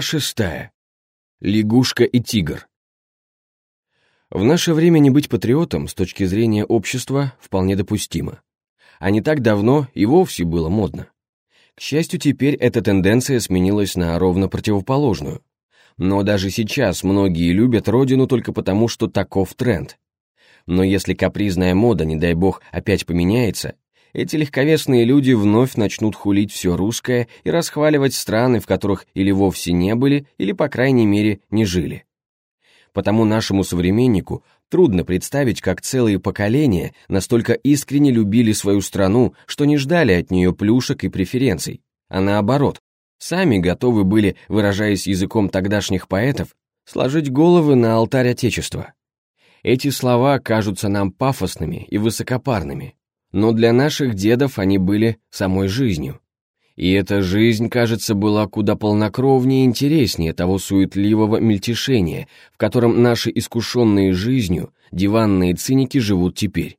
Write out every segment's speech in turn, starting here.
Шестая. Лягушка и тигр. В наше время не быть патриотом с точки зрения общества вполне допустимо. А не так давно и вовсе было модно. К счастью, теперь эта тенденция сменилась на ровно противоположную. Но даже сейчас многие любят родину только потому, что таков тренд. Но если капризная мода, не дай бог, опять поменяется, эти легковесные люди вновь начнут хулить все русское и расхваливать страны, в которых или вовсе не были, или, по крайней мере, не жили. Потому нашему современнику трудно представить, как целые поколения настолько искренне любили свою страну, что не ждали от нее плюшек и преференций, а наоборот, сами готовы были, выражаясь языком тогдашних поэтов, сложить головы на алтарь Отечества. Эти слова кажутся нам пафосными и высокопарными, но для наших дедов они были самой жизнью. И эта жизнь, кажется, была куда полнокровнее и интереснее того суетливого мельтешения, в котором наши искушенные жизнью диванные циники живут теперь.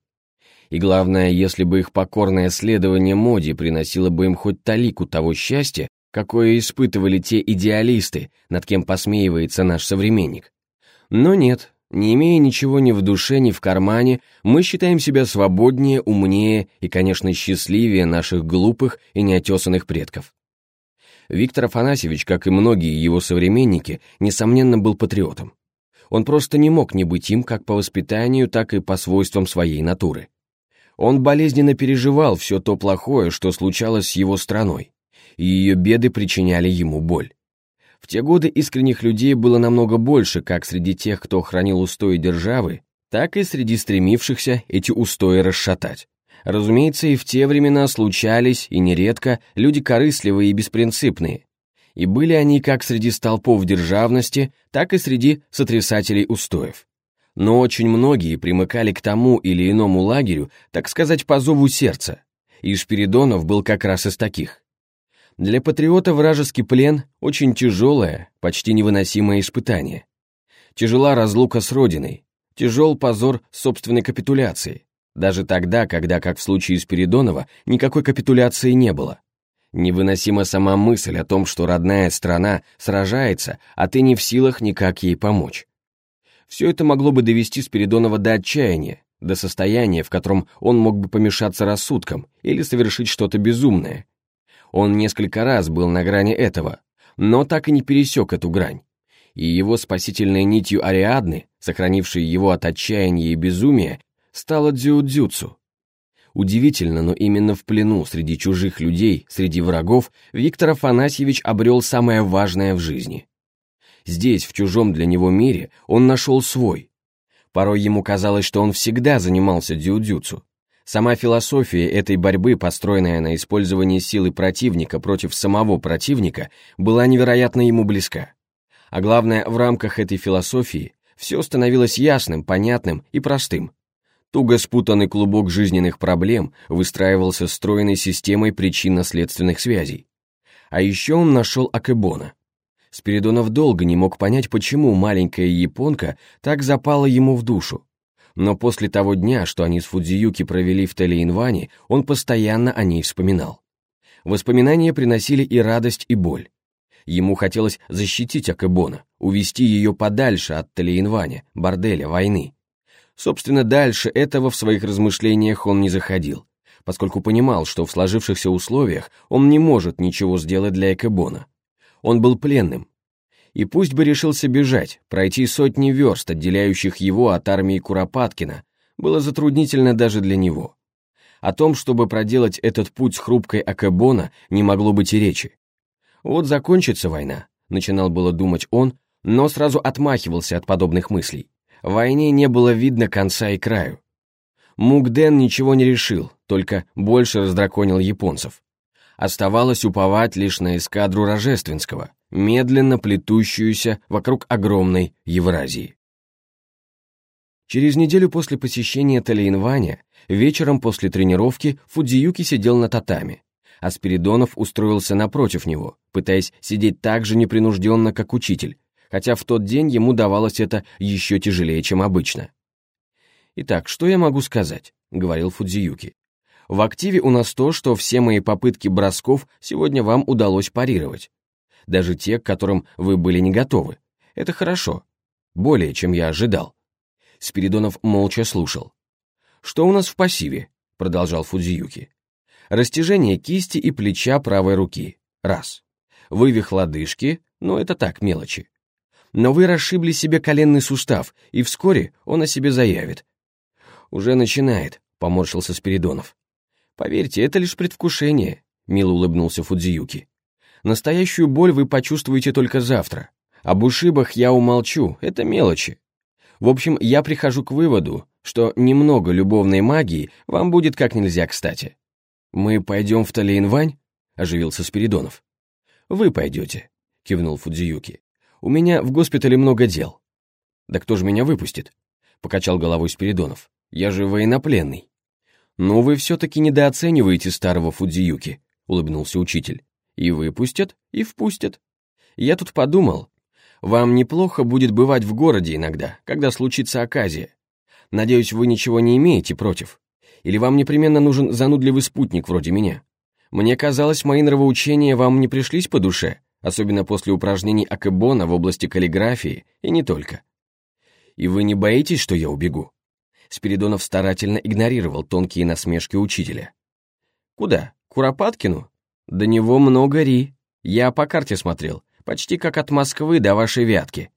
И главное, если бы их покорное следование моде приносило бы им хоть талику того счастья, какое испытывали те идеалисты, над кем посмеивается наш современник. Но нет, не имея ничего ни в душе, ни в кармане, мы считаем себя свободнее, умнее и, конечно, счастливее наших глупых и неотесанных предков. Виктор Афанасьевич, как и многие его современники, несомненно был патриотом. Он просто не мог не быть им как по воспитанию, так и по свойствам своей натуры. Он болезненно переживал все то плохое, что случалось с его страной, и ее беды причиняли ему боль. В те годы искренних людей было намного больше как среди тех, кто хранил устои державы, так и среди стремившихся эти устои расшатать. Разумеется, и в те времена случались, и нередко, люди корыстливые и беспринципные. И были они как среди столпов державности, так и среди сотрясателей устоев. Но очень многие примыкали к тому или иному лагерю, так сказать, по зову сердца. И Шпиридонов был как раз из таких. Для патриота вражеский плен – очень тяжелое, почти невыносимое испытание. Тяжела разлука с родиной, тяжел позор собственной капитуляции, даже тогда, когда, как в случае Спиридонова, никакой капитуляции не было. Невыносима сама мысль о том, что родная страна сражается, а ты не в силах никак ей помочь. Все это могло бы довести Спиридонова до отчаяния, до состояния, в котором он мог бы помешаться рассудком или совершить что-то безумное, он несколько раз был на грани этого, но так и не пересек эту грань. И его спасительной нитью Ариадны, сохранившей его от отчаяния и безумия, стала дзюдзюцу. Удивительно, но именно в плену среди чужих людей, среди врагов, Виктор Афанасьевич обрел самое важное в жизни. Здесь, в чужом для него мире, он нашел свой. Порой ему казалось, что он всегда занимался дзюдзюцу, Сама философия этой борьбы, построенная на использовании силы противника против самого противника, была невероятно ему близка. А главное, в рамках этой философии все становилось ясным, понятным и простым. Туго спутанный клубок жизненных проблем выстраивался стройной системой причинно-следственных связей. А еще он нашел Акебона. Спиридонов долго не мог понять, почему маленькая японка так запала ему в душу, но после того дня, что они с Фудзиюки провели в Телеинване, он постоянно о ней вспоминал. Воспоминания приносили и радость, и боль. Ему хотелось защитить Акебона, увести ее подальше от Телеинваня, борделя, войны. Собственно, дальше этого в своих размышлениях он не заходил, поскольку понимал, что в сложившихся условиях он не может ничего сделать для Экебона. Он был пленным, и пусть бы решился бежать, пройти сотни верст, отделяющих его от армии Куропаткина, было затруднительно даже для него. О том, чтобы проделать этот путь с хрупкой Акебона, не могло быть и речи. Вот закончится война, начинал было думать он, но сразу отмахивался от подобных мыслей. Войне не было видно конца и краю. Мукден ничего не решил, только больше раздраконил японцев. Оставалось уповать лишь на эскадру Рожественского, медленно плетущуюся вокруг огромной Евразии. Через неделю после посещения Талейнваня, вечером после тренировки Фудзиюки сидел на татами, а Спиридонов устроился напротив него, пытаясь сидеть так же непринужденно, как учитель, хотя в тот день ему давалось это еще тяжелее, чем обычно. «Итак, что я могу сказать?» — говорил Фудзиюки. «В активе у нас то, что все мои попытки бросков сегодня вам удалось парировать. даже те, к которым вы были не готовы. Это хорошо. Более, чем я ожидал. Спиридонов молча слушал. «Что у нас в пассиве?» — продолжал Фудзиюки. «Растяжение кисти и плеча правой руки. Раз. Вывих лодыжки, но это так, мелочи. Но вы расшибли себе коленный сустав, и вскоре он о себе заявит. Уже начинает, поморщился Спиридонов. Поверьте, это лишь предвкушение, мило улыбнулся Фудзиюки. Настоящую боль вы почувствуете только завтра. Об ушибах я умолчу, это мелочи. В общем, я прихожу к выводу, что немного любовной магии вам будет как нельзя кстати. Мы пойдем в Талейнвань? оживился Спиридонов. Вы пойдете, кивнул Фудзиюки. У меня в госпитале много дел. Да кто же меня выпустит? Покачал головой Спиридонов. Я же военнопленный. Но вы все-таки недооцениваете старого Фудзиюки, улыбнулся учитель. И выпустят, и впустят. Я тут подумал, вам неплохо будет бывать в городе иногда, когда случится оказия. Надеюсь, вы ничего не имеете против. Или вам непременно нужен занудливый спутник вроде меня? Мне казалось, мои нравоучения вам не пришлись по душе, особенно после упражнений Акебона в области каллиграфии, и не только. И вы не боитесь, что я убегу?» Спиридонов старательно игнорировал тонкие насмешки учителя. «Куда? Куропаткину? До него много ри. Я по карте смотрел, почти как от Москвы до вашей Вятки».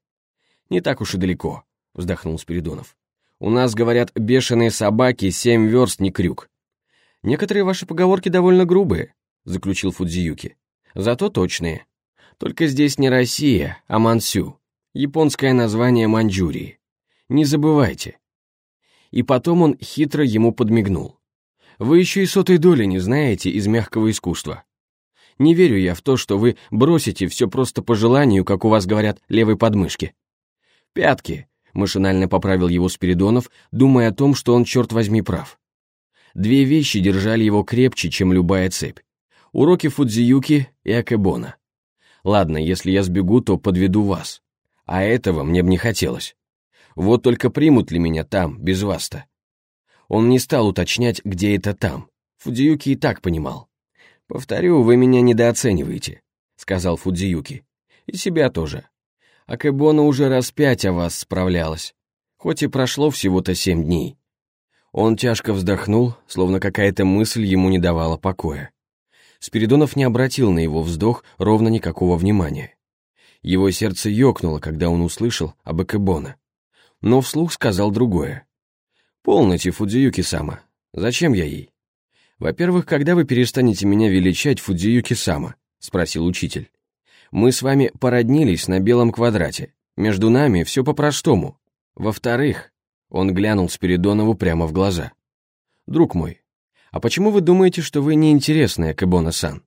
«Не так уж и далеко», — вздохнул Спиридонов. «У нас, говорят, бешеные собаки, семь верст не крюк. «Некоторые ваши поговорки довольно грубые», — заключил Фудзиюки. «Зато точные. Только здесь не Россия, а Мансю, японское название Маньчжурии. Не забывайте». И потом он хитро ему подмигнул. «Вы еще и сотой доли не знаете из мягкого искусства. Не верю я в то, что вы бросите все просто по желанию, как у вас говорят, левой подмышки. Пятки», — машинально поправил его Спиридонов, думая о том, что он, черт возьми, прав. Две вещи держали его крепче, чем любая цепь. Уроки Фудзиюки и Акебона. Ладно, если я сбегу, то подведу вас. А этого мне бы не хотелось. Вот только примут ли меня там, без вас-то? Он не стал уточнять, где это там. Фудзиюки и так понимал. «Повторю, вы меня недооцениваете», — сказал Фудзиюки. «И себя тоже. Акебона уже раз пять о вас справлялась. Хоть и прошло всего-то семь дней. Он тяжко вздохнул, словно какая-то мысль ему не давала покоя. Спиридонов не обратил на его вздох ровно никакого внимания. Его сердце ёкнуло, когда он услышал об Экебона. Но вслух сказал другое. «Полноте, Фудзиюки-сама. Зачем я ей?» «Во-первых, когда вы перестанете меня величать Фудзиюки-сама?» — спросил учитель. «Мы с вами породнились на белом квадрате. Между нами все по-простому. Во-вторых, он глянул Спиридонову прямо в глаза. «Друг мой, а почему вы думаете, что вы неинтересная Кабона-сан?»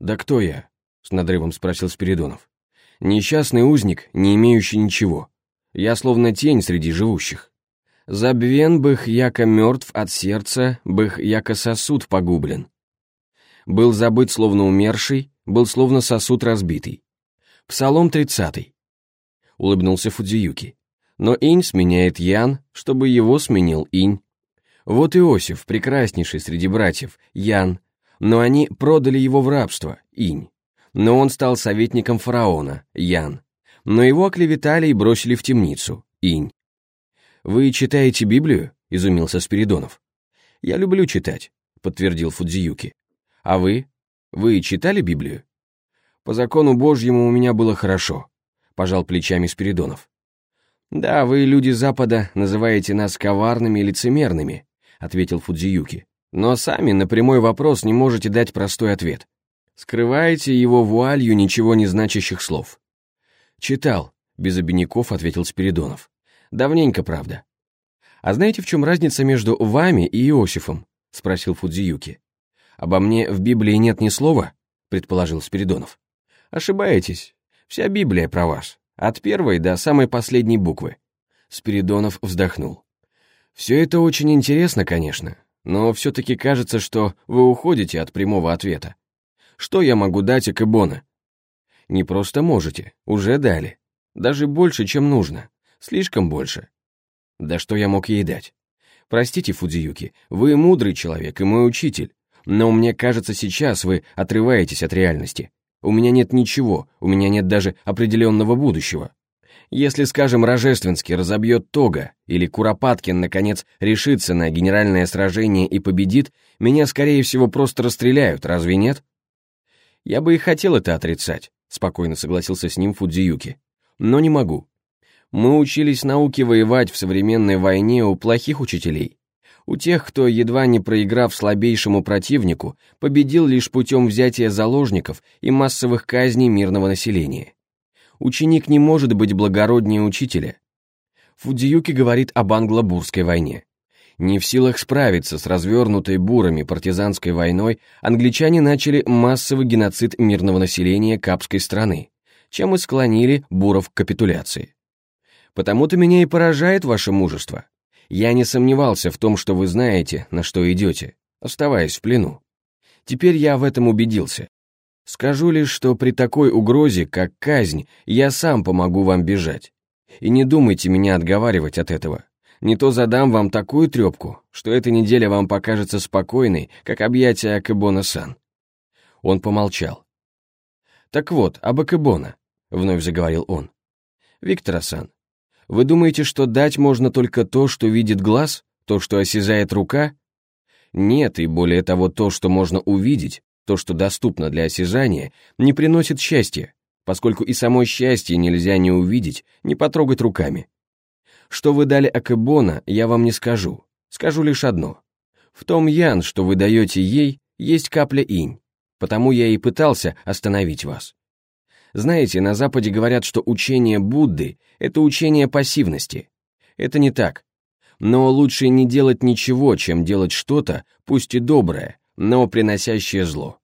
«Да кто я?» — с надрывом спросил Спиридонов. «Несчастный узник, не имеющий ничего. Я словно тень среди живущих. Забвен бых, яко мертв от сердца, бых, яко сосуд погублен. Был забыт, словно умерший, был словно сосуд разбитый. Псалом тридцатый. Улыбнулся Фудзиюки но инь сменяет ян, чтобы его сменил инь. Вот Иосиф, прекраснейший среди братьев, ян, но они продали его в рабство, инь. Но он стал советником фараона, ян. Но его оклеветали и бросили в темницу, инь. «Вы читаете Библию?» — изумился Спиридонов. «Я люблю читать», — подтвердил Фудзиюки. «А вы? Вы читали Библию?» «По закону Божьему у меня было хорошо», — пожал плечами Спиридонов. «Да, вы, люди Запада, называете нас коварными и лицемерными», ответил Фудзиюки. «Но сами на прямой вопрос не можете дать простой ответ. Скрываете его вуалью ничего не значащих слов». «Читал», — без обиняков ответил Спиридонов. «Давненько, правда». «А знаете, в чем разница между вами и Иосифом?» — спросил Фудзиюки. «Обо мне в Библии нет ни слова?» — предположил Спиридонов. «Ошибаетесь. Вся Библия про вас. От первой до самой последней буквы. Спиридонов вздохнул. Все это очень интересно, конечно, но все-таки кажется, что вы уходите от прямого ответа. Что я могу дать Экебона? Не просто можете, уже дали. Даже больше, чем нужно. Слишком больше. Да что я мог ей дать? Простите, Фудзиюки, вы мудрый человек и мой учитель, но мне кажется, сейчас вы отрываетесь от реальности. У меня нет ничего, у меня нет даже определенного будущего. Если, скажем, Рожественский разобьет Тога, или Куропаткин, наконец, решится на генеральное сражение и победит, меня, скорее всего, просто расстреляют, разве нет? Я бы и хотел это отрицать, спокойно согласился с ним Фудзиюки. Но не могу. Мы учились науке воевать в современной войне у плохих учителей. У тех, кто, едва не проиграв слабейшему противнику, победил лишь путем взятия заложников и массовых казней мирного населения. Ученик не может быть благороднее учителя. Фудзиюки говорит об англо-бурской войне. Не в силах справиться с развернутой бурами партизанской войной, англичане начали массовый геноцид мирного населения Капской страны, чем и склонили буров к капитуляции. Потому-то меня и поражает ваше мужество. Я не сомневался в том, что вы знаете, на что идете, оставаясь в плену. Теперь я в этом убедился. Скажу лишь, что при такой угрозе, как казнь, я сам помогу вам бежать. И не думайте меня отговаривать от этого. Не то задам вам такую трепку, что эта неделя вам покажется спокойной, как объятие Акебона-сан. Он помолчал. «Так вот, об Акебона», — вновь заговорил он. «Виктор-сан, вы думаете, что дать можно только то, что видит глаз, то, что осязает рука? Нет, и более того, то, что можно увидеть, то, что доступно для осязания, не приносит счастья, поскольку и само счастье нельзя не увидеть, не потрогать руками. Что вы дали Акебона, я вам не скажу, скажу лишь одно. В том ян, что вы даете ей, есть капля инь, потому я и пытался остановить вас. Знаете, на Западе говорят, что учение Будды — это учение пассивности. Это не так. Но лучше не делать ничего, чем делать что-то, пусть и доброе, но приносящее зло.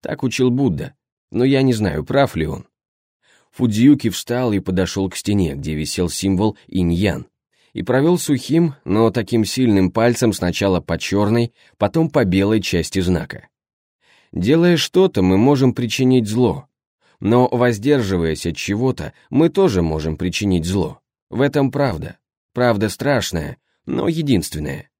Так учил Будда, но я не знаю, прав ли он. Фудзиюки встал и подошел к стене, где висел символ инь-ян, и провел сухим, но таким сильным пальцем сначала по черной, потом по белой части знака. Делая что-то, мы можем причинить зло, но, воздерживаясь от чего-то, мы тоже можем причинить зло. В этом правда. Правда страшная, но единственная.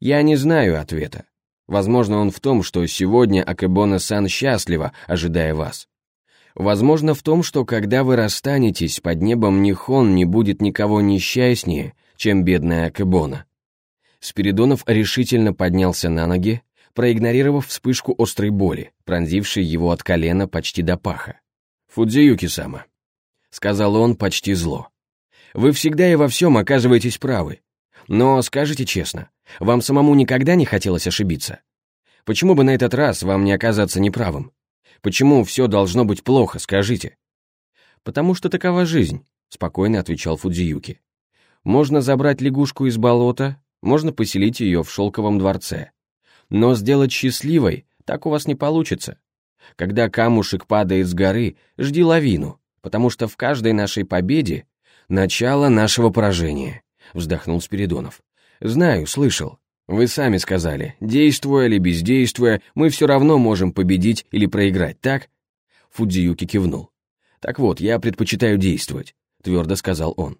Я не знаю ответа. Возможно, он в том, что сегодня Акебона-сан счастлива, ожидая вас. Возможно, в том, что когда вы расстанетесь, под небом Нихон не будет никого несчастнее, чем бедная Акебона. Спиридонов решительно поднялся на ноги, проигнорировав вспышку острой боли, пронзившей его от колена почти до паха. «Фудзиюки-сама», — сказал он почти зло. «Вы всегда и во всем оказываетесь правы. Но скажите честно, вам самому никогда не хотелось ошибиться? Почему бы на этот раз вам не оказаться неправым? Почему все должно быть плохо, скажите?» «Потому что такова жизнь», — спокойно отвечал Фудзиюки. «Можно забрать лягушку из болота, можно поселить ее в шелковом дворце. Но сделать счастливой так у вас не получится. Когда камушек падает с горы, жди лавину, потому что в каждой нашей победе начало нашего поражения», — вздохнул Спиридонов. «Знаю, слышал. Вы сами сказали, действуя или бездействуя, мы все равно можем победить или проиграть, так?» Фудзиюки кивнул. «Так вот, я предпочитаю действовать», — твердо сказал он.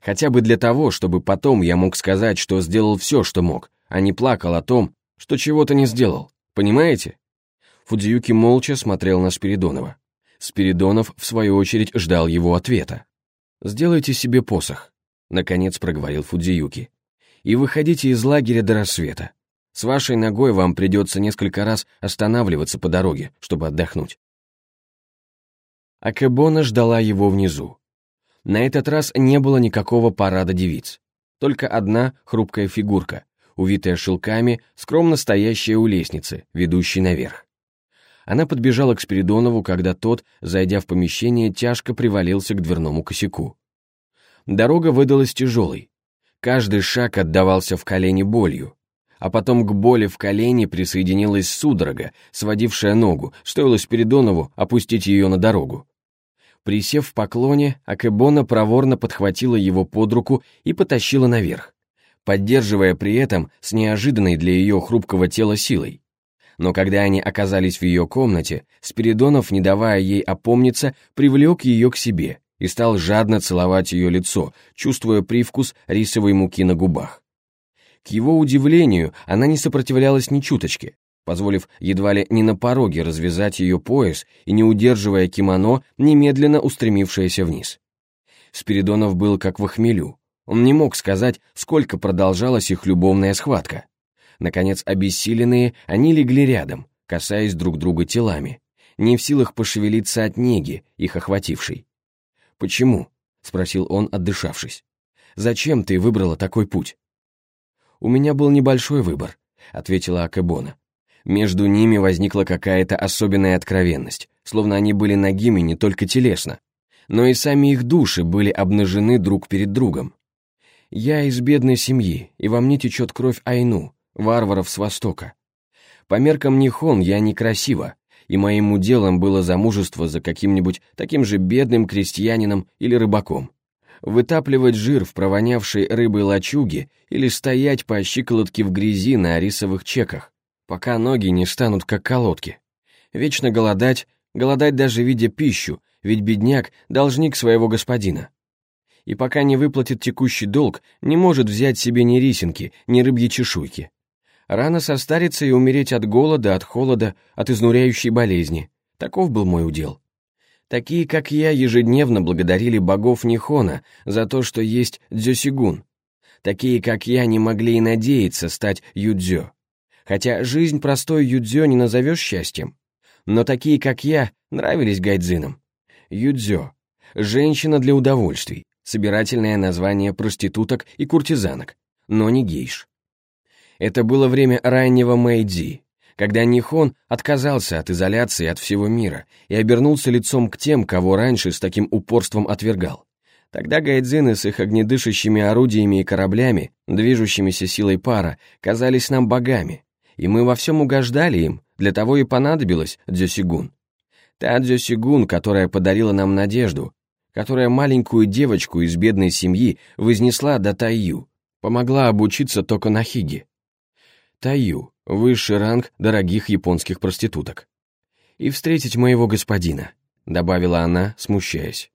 «Хотя бы для того, чтобы потом я мог сказать, что сделал все, что мог, а не плакал о том, что чего-то не сделал. Понимаете?» Фудзиюки молча смотрел на Спиридонова. Спиридонов, в свою очередь, ждал его ответа. «Сделайте себе посох», — наконец проговорил Фудзиюки. «И выходите из лагеря до рассвета. С вашей ногой вам придется несколько раз останавливаться по дороге, чтобы отдохнуть». Акебона ждала его внизу. На этот раз не было никакого парада девиц. Только одна хрупкая фигурка, увитая шелками, скромно стоящая у лестницы, ведущей наверх. Она подбежала к Спиридонову, когда тот, зайдя в помещение, тяжко привалился к дверному косяку. Дорога выдалась тяжелой. Каждый шаг отдавался в колени болью. А потом к боли в колене присоединилась судорога, сводившая ногу, стоило Спиридонову опустить ее на дорогу. Присев в поклоне, Акебона проворно подхватила его под руку и потащила наверх, поддерживая при этом с неожиданной для ее хрупкого тела силой но когда они оказались в ее комнате, Спиридонов, не давая ей опомниться, привлек ее к себе и стал жадно целовать ее лицо, чувствуя привкус рисовой муки на губах. К его удивлению, она не сопротивлялась ни чуточки, позволив едва ли не на пороге развязать ее пояс и не удерживая кимоно, немедленно устремившееся вниз. Спиридонов был как в охмелю. Он не мог сказать, сколько продолжалась их любовная схватка. Наконец, обессиленные, они легли рядом, касаясь друг друга телами, не в силах пошевелиться от неги, их охватившей. «Почему?» — спросил он, отдышавшись. «Зачем ты выбрала такой путь?» «У меня был небольшой выбор», — ответила Акебона. Между ними возникла какая-то особенная откровенность, словно они были нагими не только телесно, но и сами их души были обнажены друг перед другом. Я из бедной семьи, и во мне течет кровь Айну, варваров с Востока. По меркам Нихон я некрасива, и моим уделом было замужество за каким-нибудь таким же бедным крестьянином или рыбаком. Вытапливать жир в провонявшей рыбой лачуге или стоять по щиколотке в грязи на рисовых чеках, пока ноги не станут как колодки. Вечно голодать, голодать даже видя пищу, ведь бедняк – должник своего господина. И пока не выплатит текущий долг, не может взять себе ни рисинки, ни рыбьи чешуйки. Рано состариться и умереть от голода, от холода, от изнуряющей болезни. Таков был мой удел. Такие, как я, ежедневно благодарили богов Нихона за то, что есть дзёсигун. Такие, как я, не могли и надеяться стать юдзё. Хотя жизнь простой юдзё не назовешь счастьем. Но такие, как я, нравились гайдзинам. Юдзё. Женщина для удовольствий. Собирательное название проституток и куртизанок. Но не гейш. Это было время раннего Мэйдзи, когда Нихон отказался от изоляции от всего мира и обернулся лицом к тем, кого раньше с таким упорством отвергал. Тогда гайдзины с их огнедышащими орудиями и кораблями, движущимися силой пара, казались нам богами, и мы во всем угождали им, для того и понадобилась Дзёсигун. Та Дзёсигун, которая подарила нам надежду, которая маленькую девочку из бедной семьи вознесла до Тайю, помогла обучиться Токонахиге. Таю, высший ранг дорогих японских проституток. «И встретить моего господина», — добавила она, смущаясь.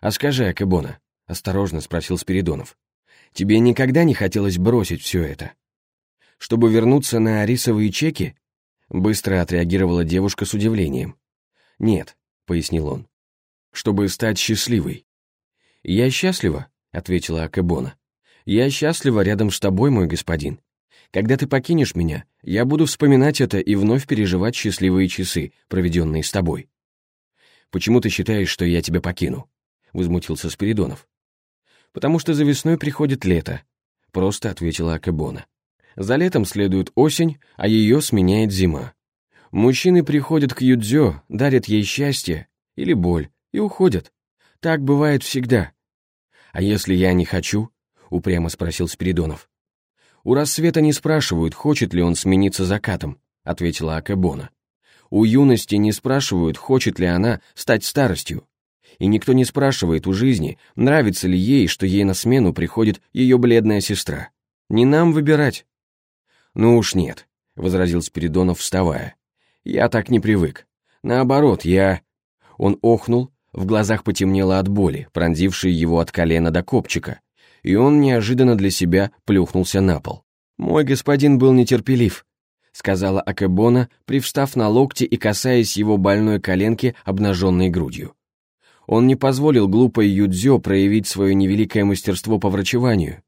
«А скажи, Акебона», — осторожно спросил Спиридонов, «тебе никогда не хотелось бросить все это?» «Чтобы вернуться на рисовые чеки?» Быстро отреагировала девушка с удивлением. «Нет», — пояснил он, — «чтобы стать счастливой». «Я счастлива», — ответила Акебона. «Я счастлива рядом с тобой, мой господин. Когда ты покинешь меня, я буду вспоминать это и вновь переживать счастливые часы, проведенные с тобой. Почему ты считаешь, что я тебя покину? Возмутился Спиридонов. Потому что за весной приходит лето, просто ответила Акебона. За летом следует осень, а ее сменяет зима. Мужчины приходят к Юдзё, дарят ей счастье или боль и уходят. Так бывает всегда. А если я не хочу? Упрямо спросил Спиридонов. «У рассвета не спрашивают, хочет ли он смениться закатом», — ответила Акебона. «У юности не спрашивают, хочет ли она стать старостью. И никто не спрашивает у жизни, нравится ли ей, что ей на смену приходит ее бледная сестра. Не нам выбирать». «Ну уж нет», — возразил Спиридонов, вставая. «Я так не привык. Наоборот, я...» Он охнул, в глазах потемнело от боли, пронзившей его от колена до копчика, и он неожиданно для себя плюхнулся на пол. «Мой господин был нетерпелив», — сказала Акебона, привстав на локти и касаясь его больной коленки обнаженной грудью. Он не позволил глупой Юдзё проявить свое невеликое мастерство по врачеванию.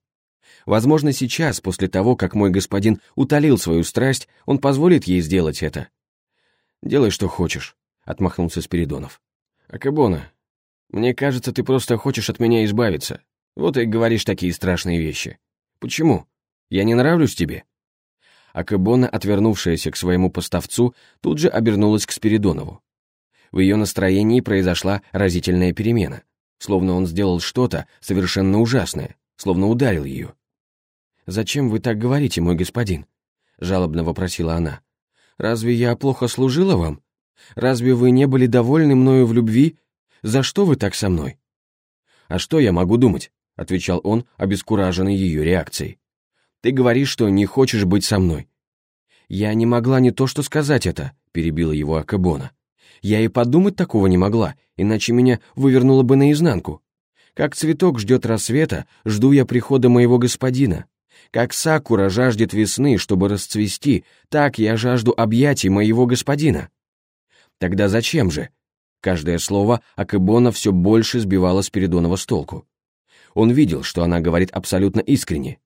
Возможно, сейчас, после того, как мой господин утолил свою страсть, он позволит ей сделать это. «Делай, что хочешь», — отмахнулся Спиридонов. «Акебона, мне кажется, ты просто хочешь от меня избавиться. Вот и говоришь такие страшные вещи. Почему? Я не нравлюсь тебе?» Акебона, отвернувшаяся к своему поставцу, тут же обернулась к Спиридонову. В ее настроении произошла разительная перемена, словно он сделал что-то совершенно ужасное, словно ударил ее. «Зачем вы так говорите, мой господин?» — жалобно вопросила она. «Разве я плохо служила вам? Разве вы не были довольны мною в любви? За что вы так со мной?» «А что я могу думать? — отвечал он, обескураженный ее реакцией. «Ты говоришь, что не хочешь быть со мной». «Я не могла не то что сказать это», — перебила его Акабона. «Я и подумать такого не могла, иначе меня вывернуло бы наизнанку. Как цветок ждет рассвета, жду я прихода моего господина. Как сакура жаждет весны, чтобы расцвести, так я жажду объятий моего господина. Тогда зачем же? Каждое слово Акебона все больше сбивало Спиридонова с толку. Он видел, что она говорит абсолютно искренне.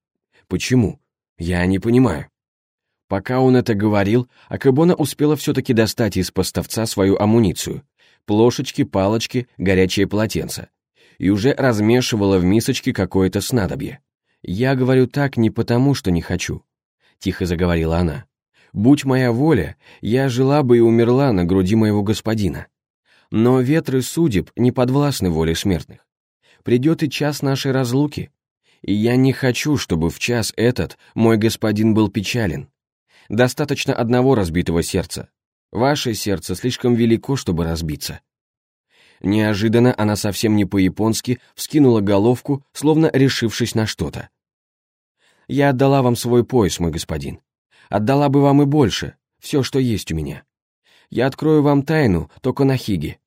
Почему? Я не понимаю. Пока он это говорил, Акебона успела все-таки достать из поставца свою амуницию. Плошечки, палочки, горячее полотенце. И уже размешивала в мисочке какое-то снадобье. «Я говорю так не потому, что не хочу», — тихо заговорила она. «Будь моя воля, я жила бы и умерла на груди моего господина. Но ветры судеб не подвластны воле смертных. Придет и час нашей разлуки, и я не хочу, чтобы в час этот мой господин был печален. Достаточно одного разбитого сердца. Ваше сердце слишком велико, чтобы разбиться». Неожиданно она совсем не по-японски вскинула головку, словно решившись на что-то. «Я отдала вам свой пояс, мой господин. Отдала бы вам и больше, все, что есть у меня. Я открою вам тайну только на Хиге.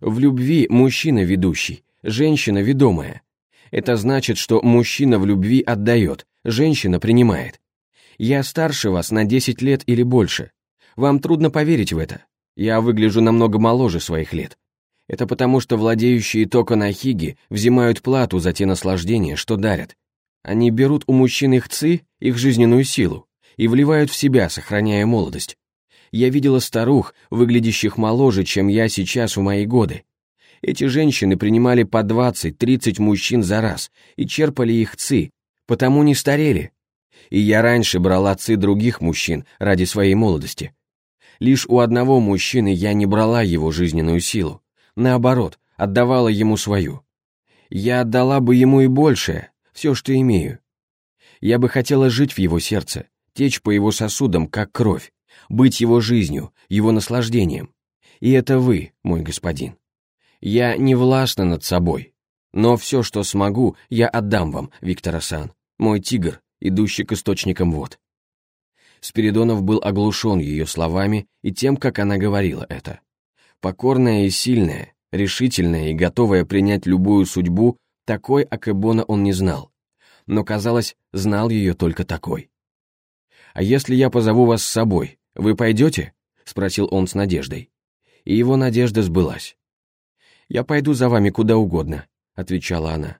В любви мужчина ведущий, женщина ведомая. Это значит, что мужчина в любви отдает, женщина принимает. Я старше вас на 10 лет или больше. Вам трудно поверить в это. Я выгляжу намного моложе своих лет. Это потому, что владеющие тока Нахиги взимают плату за те наслаждения, что дарят. Они берут у мужчин их ци, их жизненную силу, и вливают в себя, сохраняя молодость. Я видела старух, выглядящих моложе, чем я сейчас в мои годы. Эти женщины принимали по 20-30 мужчин за раз и черпали их ци, потому не старели. И я раньше брала ци других мужчин ради своей молодости. Лишь у одного мужчины я не брала его жизненную силу наоборот, отдавала ему свою. Я отдала бы ему и большее, все, что имею. Я бы хотела жить в его сердце, течь по его сосудам, как кровь, быть его жизнью, его наслаждением. И это вы, мой господин. Я не властна над собой, но все, что смогу, я отдам вам, Виктор Асан, мой тигр, идущий к источникам вод. Спиридонов был оглушен ее словами и тем, как она говорила это. Покорная и сильная, решительная и готовая принять любую судьбу, такой Акебона он не знал. Но, казалось, знал ее только такой. «А если я позову вас с собой, вы пойдете?» — спросил он с надеждой. И его надежда сбылась. «Я пойду за вами куда угодно», — отвечала она.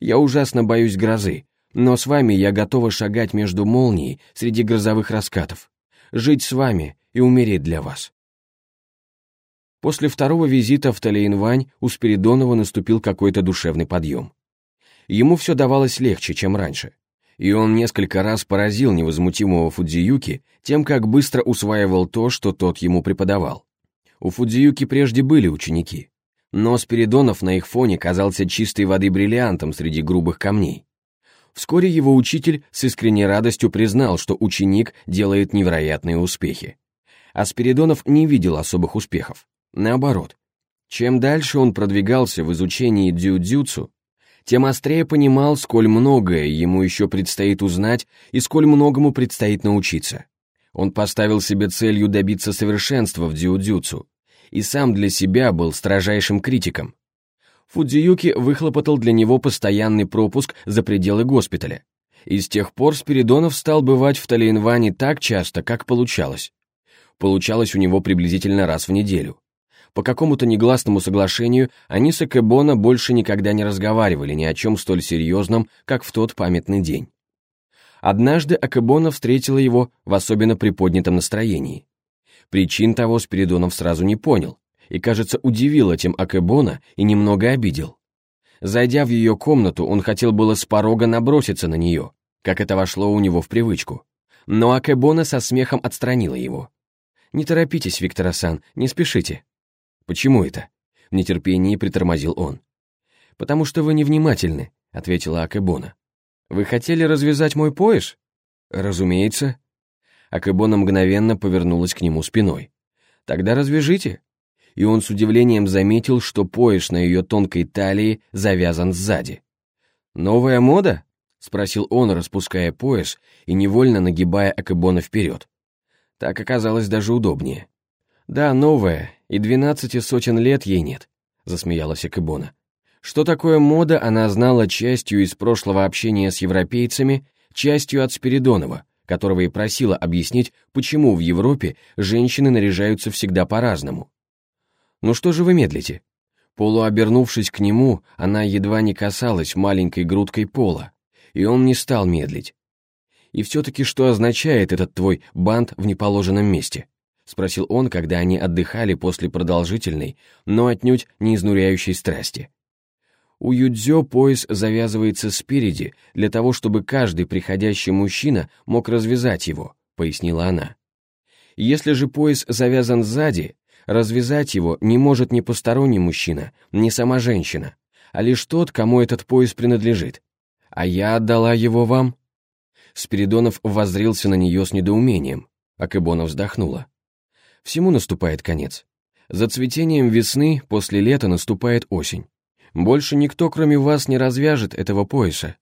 «Я ужасно боюсь грозы, но с вами я готова шагать между молнией среди грозовых раскатов, жить с вами и умереть для вас». После второго визита в Талейнвань у Спиридонова наступил какой-то душевный подъем. Ему все давалось легче, чем раньше. И он несколько раз поразил невозмутимого Фудзиюки тем, как быстро усваивал то, что тот ему преподавал. У Фудзиюки прежде были ученики, но Спиридонов на их фоне казался чистой воды бриллиантом среди грубых камней. Вскоре его учитель с искренней радостью признал, что ученик делает невероятные успехи. А Спиридонов не видел особых успехов. Наоборот, чем дальше он продвигался в изучении дзюдзюцу, тем острее понимал, сколь многое ему еще предстоит узнать и сколь многому предстоит научиться. Он поставил себе целью добиться совершенства в дзюдзюцу и сам для себя был строжайшим критиком. Фудзиюки выхлопотал для него постоянный пропуск за пределы госпиталя, и с тех пор Спиридонов стал бывать в Талейнване так часто, как получалось. Получалось у него приблизительно раз в неделю. По какому-то негласному соглашению они с Экебона больше никогда не разговаривали ни о чем столь серьезном, как в тот памятный день. Однажды Акебона встретила его в особенно приподнятом настроении. Причин того Спиридонов сразу не понял, и, кажется, удивил этим Акебона и немного обидел. Зайдя в ее комнату, он хотел было с порога наброситься на нее, как это вошло у него в привычку. Но Акебона со смехом отстранила его. «Не торопитесь, Виктор Асан, не спешите. «Почему это?» — в нетерпении притормозил он. «Потому что вы невнимательны», — ответила Акебона. «Вы хотели развязать мой пояс?» «Разумеется». Акебона мгновенно повернулась к нему спиной. «Тогда развяжите». И он с удивлением заметил, что пояс на ее тонкой талии завязан сзади. «Новая мода?» — спросил он, распуская пояс и невольно нагибая Акебона вперед. Так оказалось даже удобнее. «Да, новая, и двенадцати сотен лет ей нет», — засмеялась Акибона. Что такое мода, она знала частью из прошлого общения с европейцами, частью от Спиридонова, которого и просила объяснить, почему в Европе женщины наряжаются всегда по-разному. «Ну что же вы медлите?» Полуобернувшись к нему, она едва не касалась маленькой грудкой пола, и он не стал медлить. «И все-таки что означает этот твой бант в неположенном месте?» — спросил он, когда они отдыхали после продолжительной, но отнюдь не изнуряющей страсти. У юдзё пояс завязывается спереди для того, чтобы каждый приходящий мужчина мог развязать его, пояснила она. Если же пояс завязан сзади, развязать его не может ни посторонний мужчина, ни сама женщина, а лишь тот, кому этот пояс принадлежит. А я отдала его вам? Спиридонов воззрился на нее с недоумением, а Кэбона вздохнула. Всему наступает конец. За цветением весны после лета наступает осень. Больше никто, кроме вас, не развяжет этого пояса.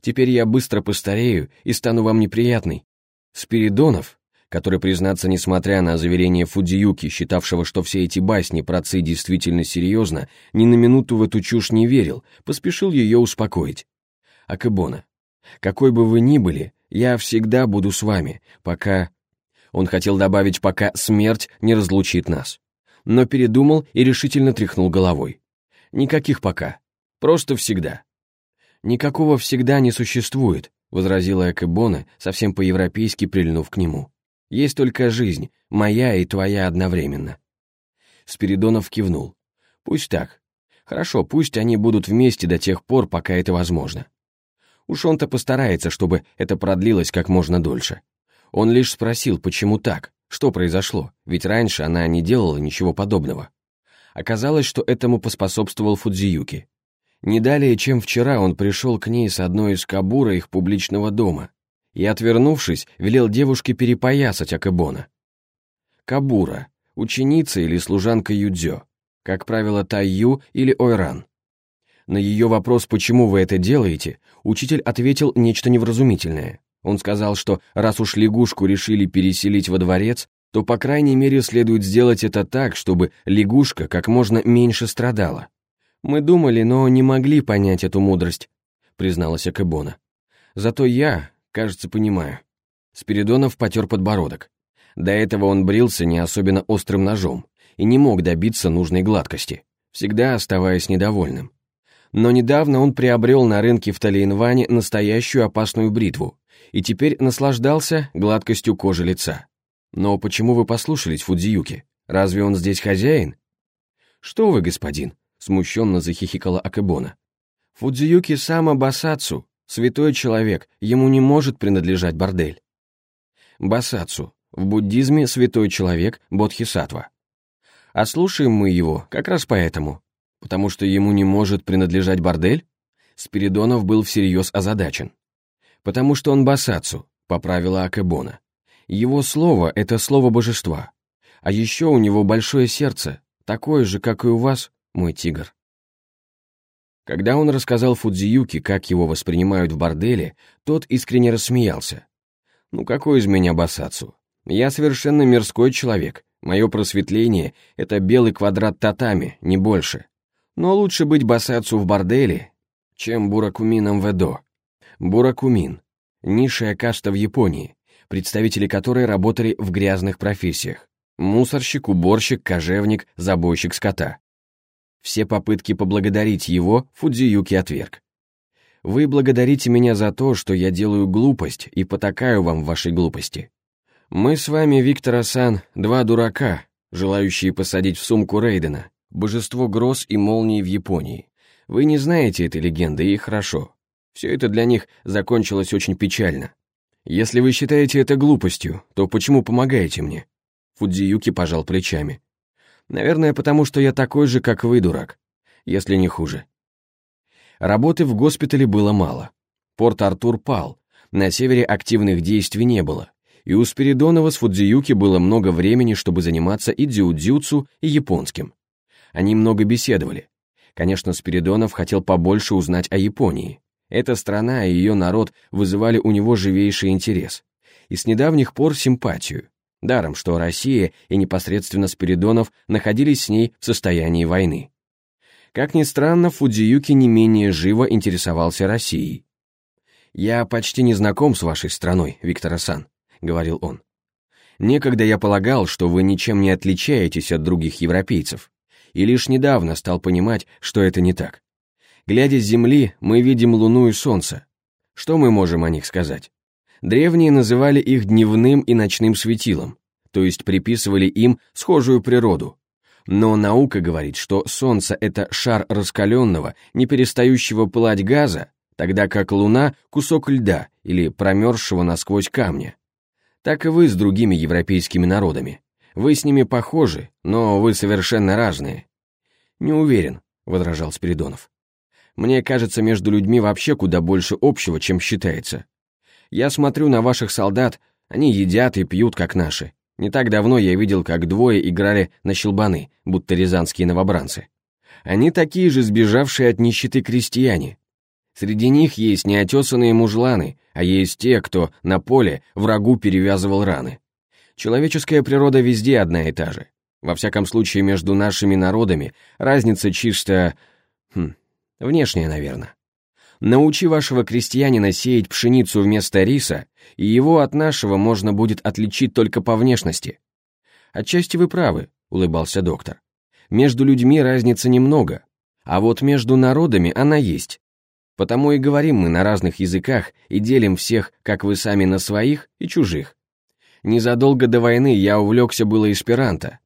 Теперь я быстро постарею и стану вам неприятный. Спиридонов, который, признаться, несмотря на заверение Фудзиюки, считавшего, что все эти басни про Ци действительно серьезно, ни на минуту в эту чушь не верил, поспешил ее успокоить. Акебона, какой бы вы ни были, я всегда буду с вами, пока... Он хотел добавить, пока смерть не разлучит нас. Но передумал и решительно тряхнул головой. Никаких пока. Просто всегда. Никакого всегда не существует, возразила Экебона, совсем по-европейски прильнув к нему. Есть только жизнь, моя и твоя одновременно. Спиридонов кивнул. Пусть так. Хорошо, пусть они будут вместе до тех пор, пока это возможно. Уж он-то постарается, чтобы это продлилось как можно дольше. Он лишь спросил, почему так, что произошло, ведь раньше она не делала ничего подобного. Оказалось, что этому поспособствовал Фудзиюки. Не далее, чем вчера, он пришел к ней с одной из кабура их публичного дома и, отвернувшись, велел девушке перепоясать Акебона. Кабура — ученица или служанка Юдзё, как правило, Тайю или Ойран. На ее вопрос «почему вы это делаете?» учитель ответил нечто невразумительное. Он сказал, что раз уж лягушку решили переселить во дворец, то, по крайней мере, следует сделать это так, чтобы лягушка как можно меньше страдала. Мы думали, но не могли понять эту мудрость, призналась Акебона. Зато я, кажется, понимаю. Спиридонов потер подбородок. До этого он брился не особенно острым ножом и не мог добиться нужной гладкости, всегда оставаясь недовольным. Но недавно он приобрел на рынке в Талиенване настоящую опасную бритву и теперь наслаждался гладкостью кожи лица. «Но почему вы послушались Фудзиюки? Разве он здесь хозяин?» «Что вы, господин?» — смущенно захихикала Акебона. «Фудзиюки сама Басацу, святой человек, ему не может принадлежать бордель». Басацу, в буддизме святой человек Бодхисаттва. А слушаем мы его как раз поэтому, потому что ему не может принадлежать бордель? Спиридонов был всерьез озадачен. Потому что он Басацу, поправила Акебона. Его слово — это слово божества. А еще у него большое сердце, такое же, как и у вас, мой тигр. Когда он рассказал Фудзиюке, как его воспринимают в борделе, тот искренне рассмеялся. «Ну какой из меня басацу? Я совершенно мирской человек. Мое просветление — это белый квадрат татами, не больше. Но лучше быть басацу в борделе, чем буракумином в Эдо. Буракумин — низшая каста в Японии, представители которой работали в грязных профессиях. Мусорщик, уборщик, кожевник, забойщик скота. Все попытки поблагодарить его Фудзиюки отверг. «Вы благодарите меня за то, что я делаю глупость и потакаю вам в вашей глупости. Мы с вами, Виктор Асан, два дурака, желающие посадить в сумку Рейдена, божество гроз и молний в Японии. Вы не знаете этой легенды, и хорошо. Все это для них закончилось очень печально. «Если вы считаете это глупостью, то почему помогаете мне?» Фудзиюки пожал плечами. «Наверное, потому что я такой же, как вы, дурак, если не хуже». Работы в госпитале было мало. Порт-Артур пал, на севере активных действий не было, и у Спиридонова с Фудзиюки было много времени, чтобы заниматься и дзюдзюцу, и японским. Они много беседовали. Конечно, Спиридонов хотел побольше узнать о Японии. Эта страна и ее народ вызывали у него живейший интерес. И с недавних пор симпатию. Даром, что Россия и непосредственно Спиридонов находились с ней в состоянии войны. Как ни странно, Фудзиюки не менее живо интересовался Россией. «Я почти не знаком с вашей страной, Виктор Асан», — говорил он. «Некогда я полагал, что вы ничем не отличаетесь от других европейцев, и лишь недавно стал понимать, что это не так. Глядя с Земли, мы видим Луну и Солнце. Что мы можем о них сказать? Древние называли их дневным и ночным светилом, то есть приписывали им схожую природу. Но наука говорит, что Солнце — это шар раскаленного, не перестающего пылать газа, тогда как Луна — кусок льда или промерзшего насквозь камня. Так и вы с другими европейскими народами. Вы с ними похожи, но вы совершенно разные. Не уверен, — возражал Спиридонов. Мне кажется, между людьми вообще куда больше общего, чем считается. Я смотрю на ваших солдат, они едят и пьют, как наши. Не так давно я видел, как двое играли на щелбаны, будто рязанские новобранцы. Они такие же сбежавшие от нищеты крестьяне. Среди них есть неотесанные мужланы, а есть те, кто на поле врагу перевязывал раны. Человеческая природа везде одна и та же. Во всяком случае, между нашими народами разница чисто... Хм, внешняя, наверное. Научи вашего крестьянина сеять пшеницу вместо риса, и его от нашего можно будет отличить только по внешности. Отчасти вы правы, улыбался доктор. Между людьми разницы немного, а вот между народами она есть. Потому и говорим мы на разных языках и делим всех, как вы сами, на своих и чужих. Незадолго до войны я увлекся было эсперанто.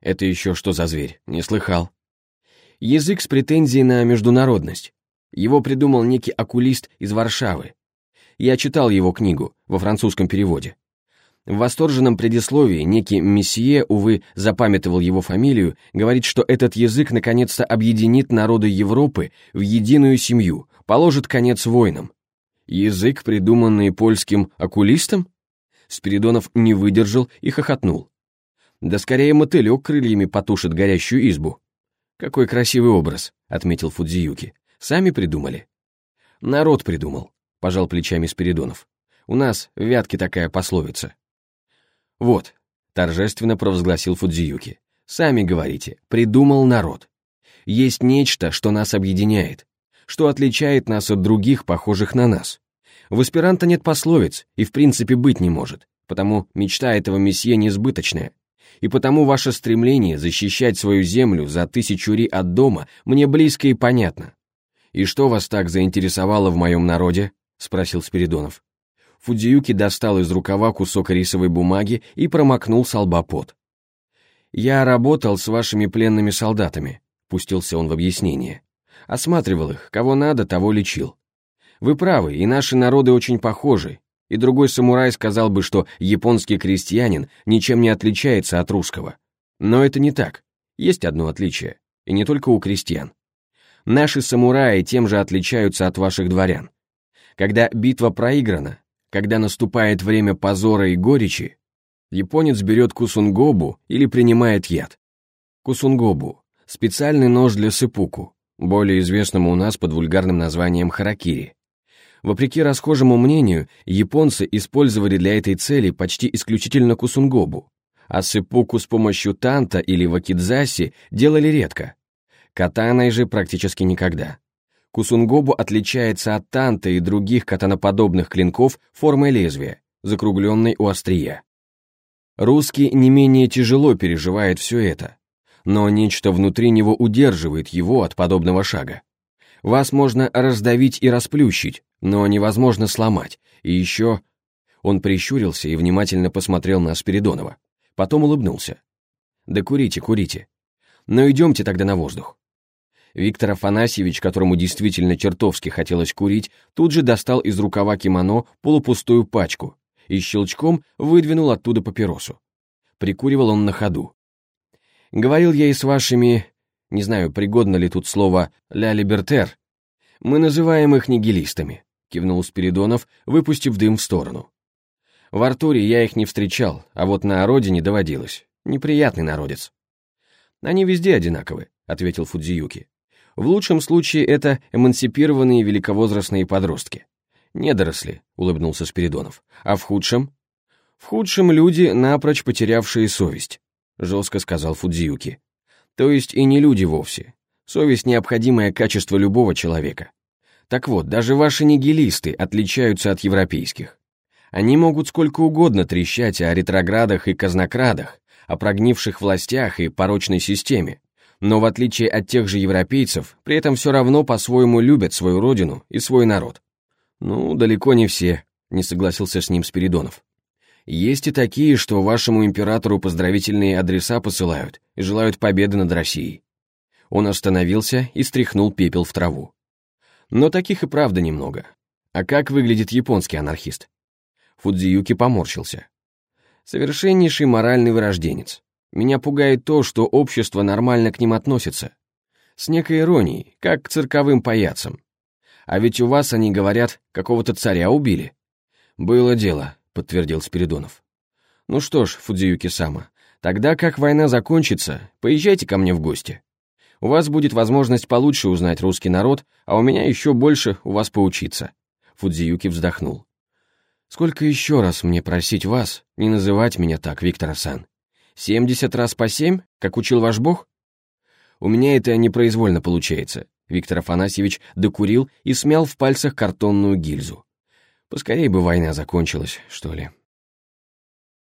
Это еще что за зверь, не слыхал. Язык с претензией на международность. Его придумал некий окулист из Варшавы. Я читал его книгу во французском переводе. В восторженном предисловии некий месье, увы, запамятовал его фамилию, говорит, что этот язык наконец-то объединит народы Европы в единую семью, положит конец войнам. Язык, придуманный польским окулистом? Спиридонов не выдержал и хохотнул. Да скорее мотылек крыльями потушит горящую избу. Какой красивый образ, отметил Фудзиюки. Сами придумали? Народ придумал, пожал плечами Спиридонов. У нас в Вятке такая пословица. Вот, торжественно провозгласил Фудзиюки. Сами говорите, придумал народ. Есть нечто, что нас объединяет, что отличает нас от других, похожих на нас. В аспиранта нет пословиц и в принципе быть не может, потому мечта этого месье несбыточная. И потому ваше стремление защищать свою землю за тысячу ри от дома мне близко и понятно. «И что вас так заинтересовало в моем народе?» — спросил Спиридонов. Фудзиюки достал из рукава кусок рисовой бумаги и промокнул с. «Я работал с вашими пленными солдатами», — пустился он в объяснение. «Осматривал их, кого надо, того лечил. Вы правы, и наши народы очень похожи, и другой самурай сказал бы, что японский крестьянин ничем не отличается от русского. Но это не так. Есть одно отличие, и не только у крестьян. Наши самураи тем же отличаются от ваших дворян. Когда битва проиграна, когда наступает время позора и горечи, японец берет кусунгобу или принимает яд. Кусунгобу – специальный нож для сыпуку, более известному у нас под вульгарным названием харакири. Вопреки расхожему мнению, японцы использовали для этой цели почти исключительно кусунгобу, а сыпуку с помощью танта или вакидзаси делали редко. Катаной же практически никогда. Кусунгобу отличается от танта и других катаноподобных клинков формой лезвия, закругленной у острия. Русский не менее тяжело переживает все это, но нечто внутри него удерживает его от подобного шага. Вас можно раздавить и расплющить, но невозможно сломать, и еще... Он прищурился и внимательно посмотрел на Спиридонова. Потом улыбнулся. «Да курите, курите. Но идемте тогда на воздух. Виктор Афанасьевич, которому действительно чертовски хотелось курить, тут же достал из рукава кимоно полупустую пачку и щелчком выдвинул оттуда папиросу. Прикуривал он на ходу. «Говорил я и с вашими... Не знаю, пригодно ли тут слово «ля либертер». Мы называем их нигилистами», — кивнул Спиридонов, выпустив дым в сторону. «В Артуре я их не встречал, а вот на родине доводилось. Неприятный народец». «Они везде одинаковы», — ответил Фудзиюки. В лучшем случае это эмансипированные великовозрастные подростки. «Недоросли», — улыбнулся Спиридонов. «А в худшем?» «В худшем люди, напрочь потерявшие совесть», — жестко сказал Фудзиюки. «То есть и не люди вовсе. Совесть — необходимое качество любого человека. Так вот, даже ваши нигилисты отличаются от европейских. Они могут сколько угодно трещать о ретроградах и казнокрадах, о прогнивших властях и порочной системе, но в отличие от тех же европейцев, при этом все равно по-своему любят свою родину и свой народ. Ну, далеко не все, не согласился с ним Спиридонов. Есть и такие, что вашему императору поздравительные адреса посылают и желают победы над Россией. Он остановился и стряхнул пепел в траву. Но таких и правда немного. А как выглядит японский анархист? Фудзиюки поморщился. Совершеннейший моральный вырожденец. Меня пугает то, что общество нормально к ним относится. С некой иронией, как к цирковым паяцам. А ведь у вас, они говорят, какого-то царя убили. Было дело, подтвердил Спиридонов. Ну что ж, Фудзиюки-сама, тогда как война закончится, поезжайте ко мне в гости. У вас будет возможность получше узнать русский народ, а у меня еще больше у вас поучиться. Фудзиюки вздохнул. Сколько еще раз мне просить вас не называть меня так, Виктор-сан? Семьдесят раз по семь, как учил ваш бог? У меня это непроизвольно получается. Виктор Афанасьевич докурил и смял в пальцах картонную гильзу. Поскорей бы война закончилась, что ли.